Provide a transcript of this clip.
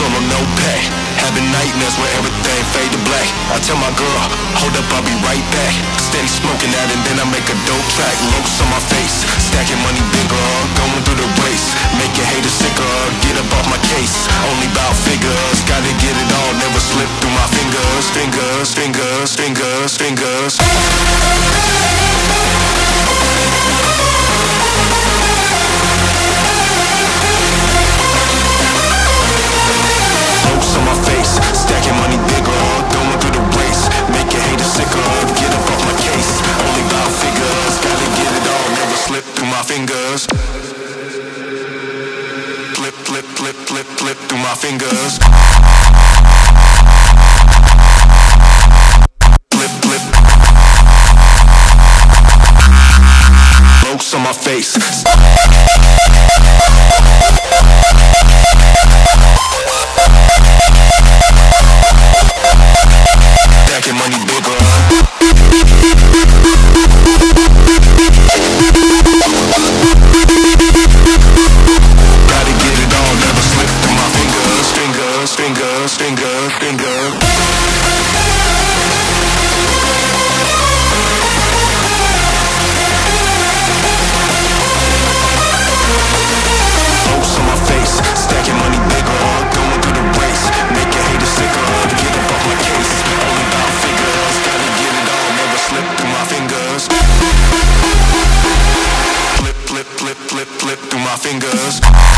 solo, no pay. Having nightmares where everything fade to black. I tell my girl, hold up, I'll be right back. Steady smoking that and then I make a dope track. Looks on my face, stacking money bigger, going through the race. Making haters sicker, get up off my case. Only bout figures, gotta get it all, never slip through my fingers. Fingers, fingers, fingers, fingers. Looks through my fingers. Flip, flip. Looks on my face. fingers.